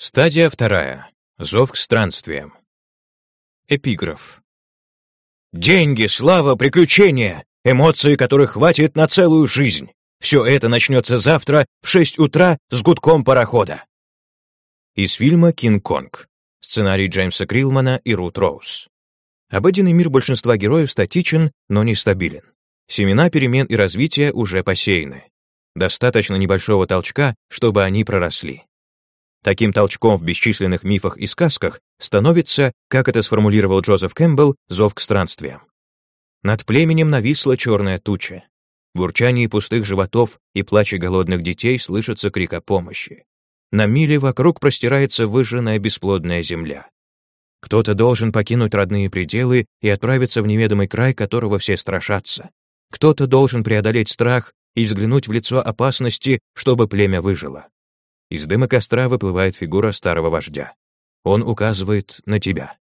Стадия вторая. Зов к странствиям. Эпиграф. Деньги, слава, приключения, эмоции, которых хватит на целую жизнь. Все это начнется завтра в 6 утра с гудком парохода. Из фильма «Кинг-Конг». Сценарий Джеймса Крилмана и Рут Роуз. Обыденный мир большинства героев статичен, но нестабилен. Семена перемен и развития уже посеяны. Достаточно небольшого толчка, чтобы они проросли. Таким толчком в бесчисленных мифах и сказках становится, как это сформулировал Джозеф Кэмпбелл, зов к странствиям. Над племенем нависла черная туча. В урчании пустых животов и плаче голодных детей слышится крик о помощи. На миле вокруг простирается выжженная бесплодная земля. Кто-то должен покинуть родные пределы и отправиться в неведомый край, которого все страшатся. Кто-то должен преодолеть страх и взглянуть в лицо опасности, чтобы племя выжило. Из дыма костра выплывает фигура старого вождя. Он указывает на тебя.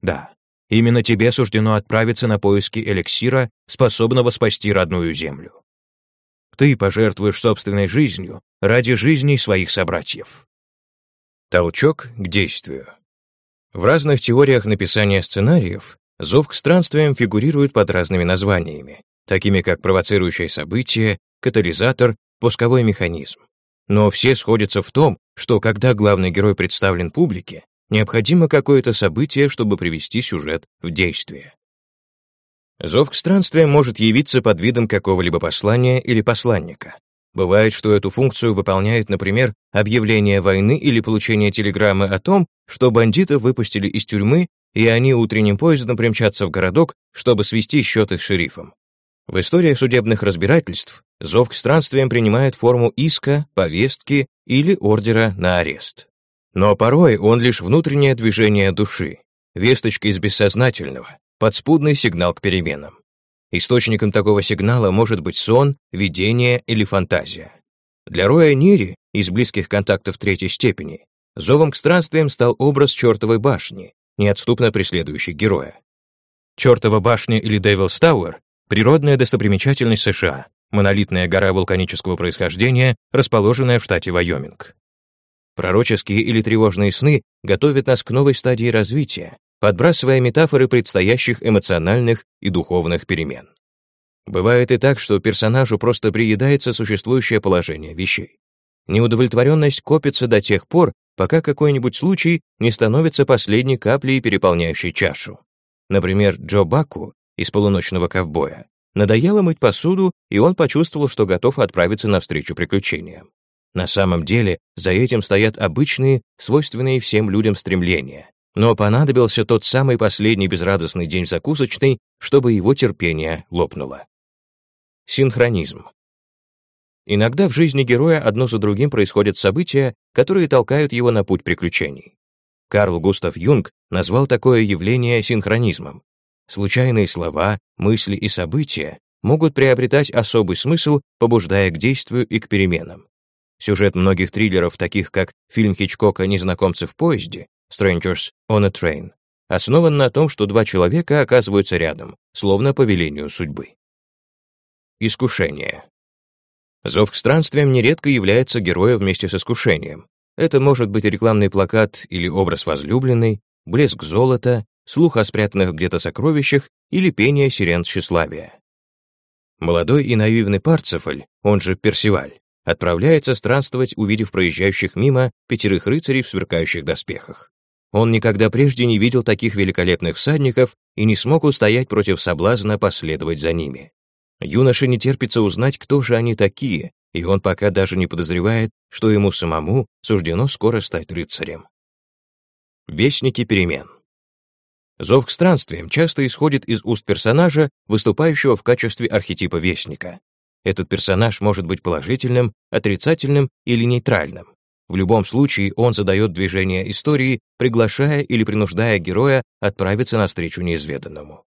Да, именно тебе суждено отправиться на поиски эликсира, способного спасти родную землю. Ты пожертвуешь собственной жизнью ради жизней своих собратьев. Толчок к действию. В разных теориях написания сценариев зов к странствиям фигурирует под разными названиями, такими как провоцирующее событие, катализатор, пусковой механизм. Но все сходятся в том, что когда главный герой представлен публике, необходимо какое-то событие, чтобы привести сюжет в действие. Зов к странствиям может явиться под видом какого-либо послания или посланника. Бывает, что эту функцию выполняет, например, объявление войны или получение телеграммы о том, что бандитов выпустили из тюрьмы, и они утренним поездом примчатся в городок, чтобы свести счеты с шерифом. В историях судебных разбирательств зов к странствиям принимает форму иска, повестки или ордера на арест. Но порой он лишь внутреннее движение души, весточка из бессознательного, подспудный сигнал к переменам. Источником такого сигнала может быть сон, видение или фантазия. Для Роя Нири из близких контактов третьей степени зовом к странствиям стал образ чертовой башни, неотступно преследующий героя. Чертова башня или Дэвилс Тауэр Природная достопримечательность США, монолитная гора вулканического происхождения, расположенная в штате Вайоминг. Пророческие или тревожные сны готовят нас к новой стадии развития, подбрасывая метафоры предстоящих эмоциональных и духовных перемен. Бывает и так, что персонажу просто приедается существующее положение вещей. Неудовлетворенность копится до тех пор, пока какой-нибудь случай не становится последней каплей, переполняющей чашу. Например, Джо Баку из полуночного ковбоя. Надоело мыть посуду, и он почувствовал, что готов отправиться навстречу приключениям. На самом деле, за этим стоят обычные, свойственные всем людям стремления. Но понадобился тот самый последний безрадостный день закусочной, чтобы его терпение лопнуло. Синхронизм. Иногда в жизни героя одно за другим происходят события, которые толкают его на путь приключений. Карл Густав Юнг назвал такое явление синхронизмом, Случайные слова, мысли и события могут приобретать особый смысл, побуждая к действию и к переменам. Сюжет многих триллеров, таких как фильм Хичкока «Незнакомцы в поезде» Strangers on a Train, основан на том, что два человека оказываются рядом, словно по велению судьбы. Искушение. Зов к странствиям нередко является героем вместе с искушением. Это может быть рекламный плакат или образ возлюбленной, блеск золота, слух о спрятанных где-то сокровищах или пение сирен тщеславия. Молодой и наивный Парцефаль, он же Персиваль, отправляется странствовать, увидев проезжающих мимо пятерых рыцарей в сверкающих доспехах. Он никогда прежде не видел таких великолепных всадников и не смог устоять против соблазна последовать за ними. Юноше не терпится узнать, кто же они такие, и он пока даже не подозревает, что ему самому суждено скоро стать рыцарем. Вестники перемен Зов к странствиям часто исходит из уст персонажа, выступающего в качестве архетипа вестника. Этот персонаж может быть положительным, отрицательным или нейтральным. В любом случае он задает движение истории, приглашая или принуждая героя отправиться навстречу неизведанному.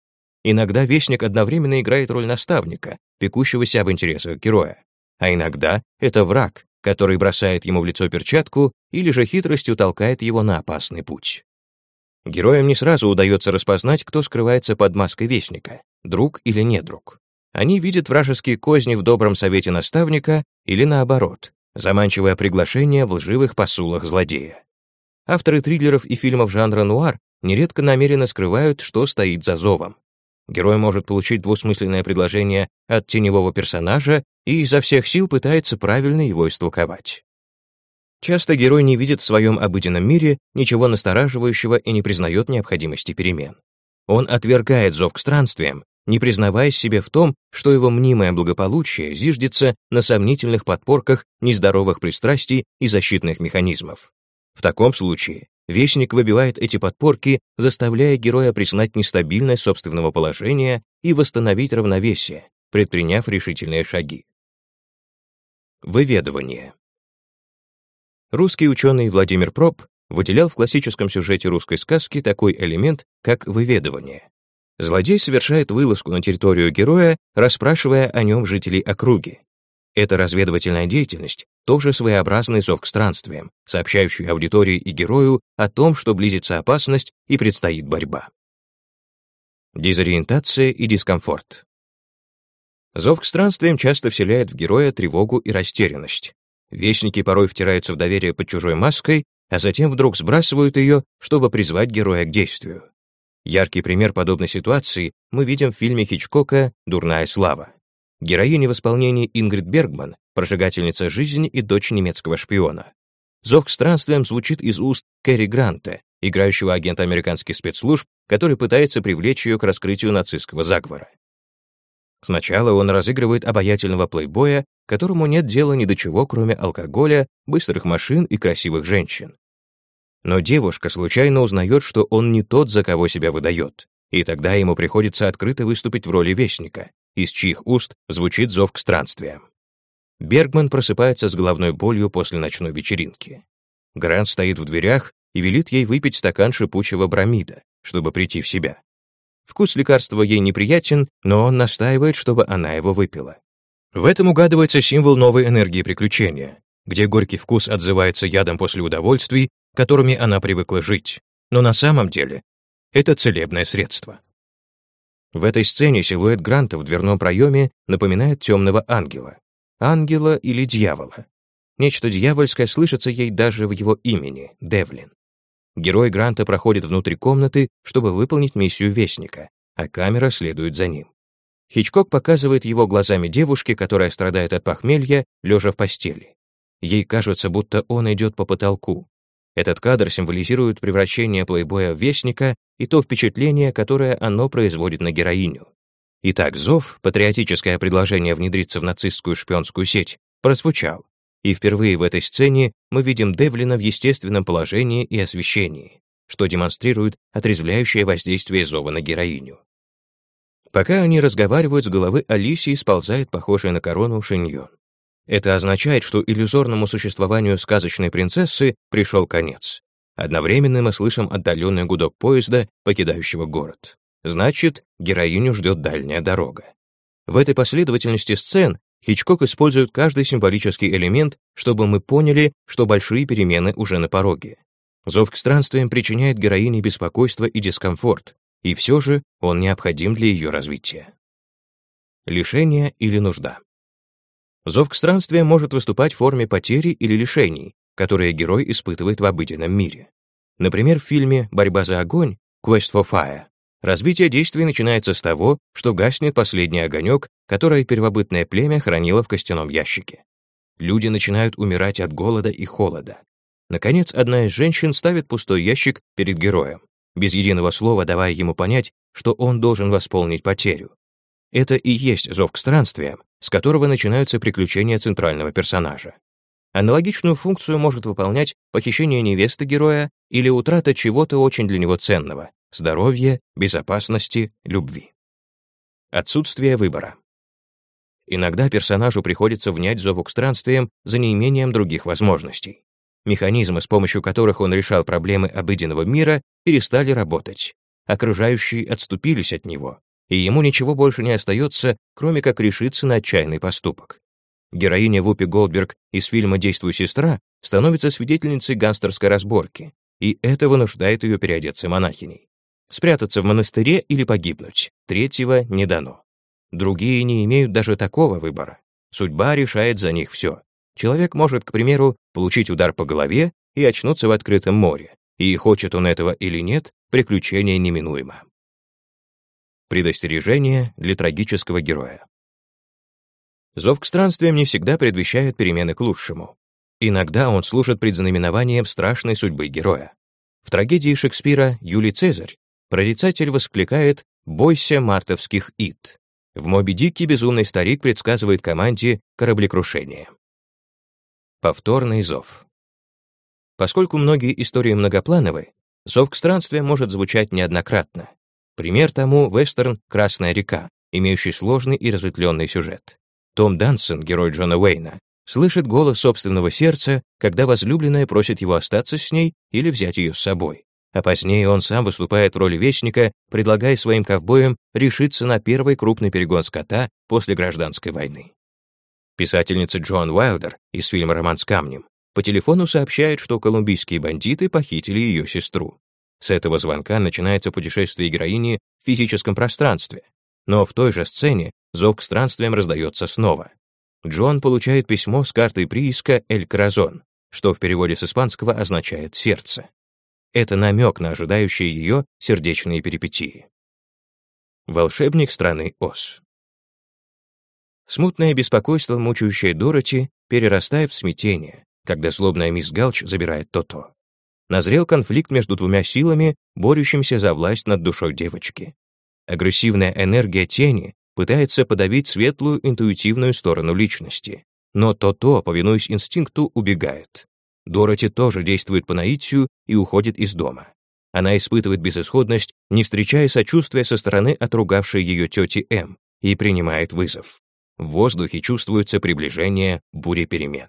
Иногда вестник одновременно играет роль наставника, пекущегося об интересах героя. А иногда это враг, который бросает ему в лицо перчатку или же хитростью толкает его на опасный путь. Героям не сразу удается распознать, кто скрывается под маской вестника, друг или недруг. Они видят вражеские козни в добром совете наставника или наоборот, заманчивое приглашение в лживых посулах злодея. Авторы триллеров и фильмов жанра нуар нередко намеренно скрывают, что стоит за зовом. Герой может получить двусмысленное предложение от теневого персонажа и изо всех сил пытается правильно его истолковать. Часто герой не видит в своем обыденном мире ничего настораживающего и не признает необходимости перемен. Он отвергает зов к странствиям, не признаваясь себе в том, что его мнимое благополучие зиждется на сомнительных подпорках нездоровых пристрастий и защитных механизмов. В таком случае Вестник выбивает эти подпорки, заставляя героя признать нестабильность собственного положения и восстановить равновесие, предприняв решительные шаги. Выведывание. Русский ученый Владимир Проб выделял в классическом сюжете русской сказки такой элемент, как выведывание. Злодей совершает вылазку на территорию героя, расспрашивая о нем жителей округи. Эта разведывательная деятельность тоже своеобразный зов к странствиям, сообщающий аудитории и герою о том, что близится опасность и предстоит борьба. Дезориентация и дискомфорт. Зов к странствиям часто вселяет в героя тревогу и растерянность. Вестники порой втираются в доверие под чужой маской, а затем вдруг сбрасывают ее, чтобы призвать героя к действию. Яркий пример подобной ситуации мы видим в фильме Хичкока «Дурная слава». Героиня в исполнении Ингрид Бергман, прожигательница жизни и дочь немецкого шпиона. Зов к странствиям звучит из уст Кэрри Гранта, играющего агента американских спецслужб, который пытается привлечь ее к раскрытию нацистского заговора. Сначала он разыгрывает обаятельного плейбоя, которому нет дела ни до чего, кроме алкоголя, быстрых машин и красивых женщин. Но девушка случайно узнает, что он не тот, за кого себя выдает, и тогда ему приходится открыто выступить в роли вестника, из чьих уст звучит зов к странствиям. Бергман просыпается с головной болью после ночной вечеринки. Грант стоит в дверях и велит ей выпить стакан шипучего бромида, чтобы прийти в себя. Вкус лекарства ей неприятен, но он настаивает, чтобы она его выпила. В этом угадывается символ новой энергии приключения, где горький вкус отзывается ядом после удовольствий, которыми она привыкла жить, но на самом деле это целебное средство. В этой сцене силуэт Гранта в дверном проеме напоминает темного ангела. Ангела или дьявола. Нечто дьявольское слышится ей даже в его имени — Девлин. Герой Гранта проходит внутрь комнаты, чтобы выполнить миссию Вестника, а камера следует за ним. Хичкок показывает его глазами девушки, которая страдает от похмелья, лежа в постели. Ей кажется, будто он идет по потолку, этот кадр символизирует превращение плейбоя в вестника и то впечатление, которое оно производит на героиню. Итак, зов, патриотическое предложение внедриться в нацистскую шпионскую сеть, прозвучал, и впервые в этой сцене мы видим Девлина в естественном положении и освещении, что демонстрирует отрезвляющее воздействие зова на героиню. Пока они разговаривают, с головы Алисии сползает похожая на корону шиньон. Это означает, что иллюзорному существованию сказочной принцессы пришел конец. Одновременно мы слышим отдаленный гудок поезда, покидающего город. Значит, героиню ждет дальняя дорога. В этой последовательности сцен Хичкок использует каждый символический элемент, чтобы мы поняли, что большие перемены уже на пороге. Зов к странствиям причиняет героине беспокойство и дискомфорт, и все же он необходим для ее развития. Лишение или нужда. Зов к странствиям может выступать в форме потери или лишений, которые герой испытывает в обыденном мире. Например, в фильме «Борьба за огонь» «Quest for Fire» развитие действий начинается с того, что гаснет последний огонек, который первобытное племя хранило в костяном ящике. Люди начинают умирать от голода и холода. Наконец, одна из женщин ставит пустой ящик перед героем, без единого слова давая ему понять, что он должен восполнить потерю. Это и есть зов к странствиям, с которого начинаются приключения центрального персонажа. Аналогичную функцию может выполнять похищение невесты героя или утрата чего-то очень для него ценного — здоровья, безопасности, любви. Отсутствие выбора. Иногда персонажу приходится внять зову к странствиям за неимением других возможностей. Механизмы, с помощью которых он решал проблемы обыденного мира, перестали работать. Окружающие отступились от него, и ему ничего больше не остается, кроме как решиться на отчаянный поступок. Героиня Вупи Голдберг из фильма «Действуй, сестра» становится свидетельницей гангстерской разборки, и это вынуждает ее переодеться монахиней. Спрятаться в монастыре или погибнуть, третьего не дано. Другие не имеют даже такого выбора. Судьба решает за них все. Человек может, к примеру, получить удар по голове и очнуться в открытом море, и хочет он этого или нет, приключение неминуемо. Предостережение для трагического героя. Зов к странствиям не всегда предвещает перемены к лучшему. Иногда он служит предзнаменованием страшной судьбы героя. В трагедии Шекспира «Юлий Цезарь» прорицатель воскликает «Бойся мартовских ид». В «Моби Дике» безумный старик предсказывает команде кораблекрушение. Повторный зов. Поскольку многие истории многоплановы, зов к странствиям может звучать неоднократно. Пример тому — вестерн «Красная река», имеющий сложный и разветвленный сюжет. Том Дансон, герой Джона Уэйна, слышит голос собственного сердца, когда возлюбленная просит его остаться с ней или взять ее с собой. А позднее он сам выступает в роли вестника, предлагая своим ковбоям решиться на первый крупный перегон скота после гражданской войны. Писательница Джоан Уайлдер из фильма «Роман с камнем» по телефону сообщает, что колумбийские бандиты похитили ее сестру. С этого звонка начинается путешествие героини в физическом пространстве. Но в той же сцене зов к странствиям раздается снова. Джон получает письмо с картой прииска «Эль Кразон», что в переводе с испанского означает «сердце». Это намек на ожидающие ее сердечные перипетии. Волшебник страны Оз. Смутное беспокойство, мучающее Дороти, перерастает в смятение, когда злобная мисс Галч забирает То-То. Назрел конфликт между двумя силами, борющимися за власть над душой девочки. Агрессивная энергия тени пытается подавить светлую интуитивную сторону личности. Но То-То, повинуясь инстинкту, убегает. Дороти тоже действует по наитию и уходит из дома. Она испытывает безысходность, не встречая сочувствия со стороны отругавшей ее тети М, и принимает вызов. В воздухе чувствуется приближение бури перемен.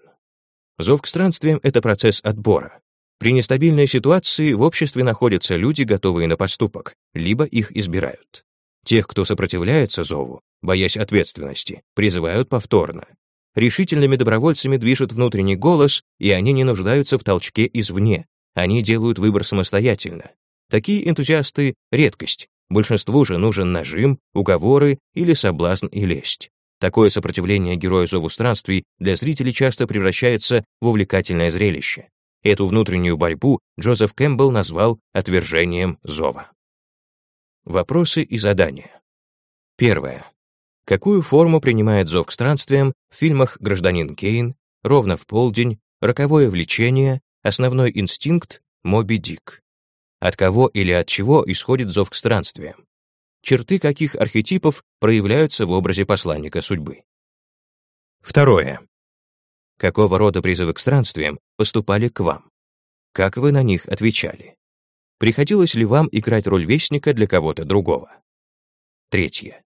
Зов к странствиям — это процесс отбора. При нестабильной ситуации в обществе находятся люди, готовые на поступок, либо их избирают. Тех, кто сопротивляется зову, боясь ответственности, призывают повторно. Решительными добровольцами движет внутренний голос, и они не нуждаются в толчке извне. Они делают выбор самостоятельно. Такие энтузиасты — редкость. Большинству же нужен нажим, уговоры или соблазн и лесть. Такое сопротивление героя зову странствий для зрителей часто превращается в увлекательное зрелище. Эту внутреннюю борьбу Джозеф Кэмпбелл назвал отвержением зова. Вопросы и задания. Первое. Какую форму принимает зов к странствиям в фильмах «Гражданин Кейн», «Ровно в полдень», «Роковое влечение», «Основной инстинкт», «Моби Дик»? От кого или от чего исходит зов к странствиям? Черты каких архетипов проявляются в образе посланника судьбы? Второе. Какого рода призывы к странствиям поступали к вам? Как вы на них отвечали? Приходилось ли вам играть роль вестника для кого-то другого? Третье.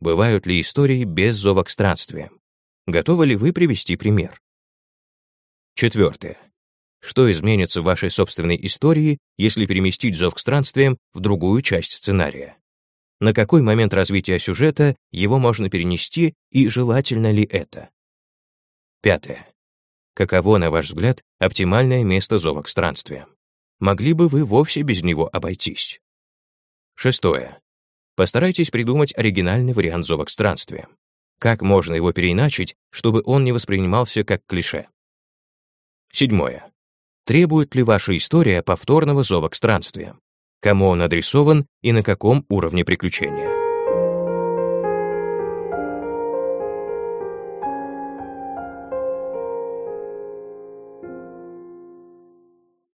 Бывают ли истории без зова к странствиям? Готовы ли вы привести пример? Четвертое. Что изменится в вашей собственной истории, если переместить зов к странствиям в другую часть сценария? На какой момент развития сюжета его можно перенести и желательно ли это? Пятое. Каково, на ваш взгляд, оптимальное место зова к странствиям? могли бы вы вовсе без него обойтись. Шестое. Постарайтесь придумать оригинальный вариант зова к странствиям. Как можно его переиначить, чтобы он не воспринимался как клише? Седьмое. Требует ли ваша история повторного зова к странствиям? Кому он адресован и на каком уровне приключения?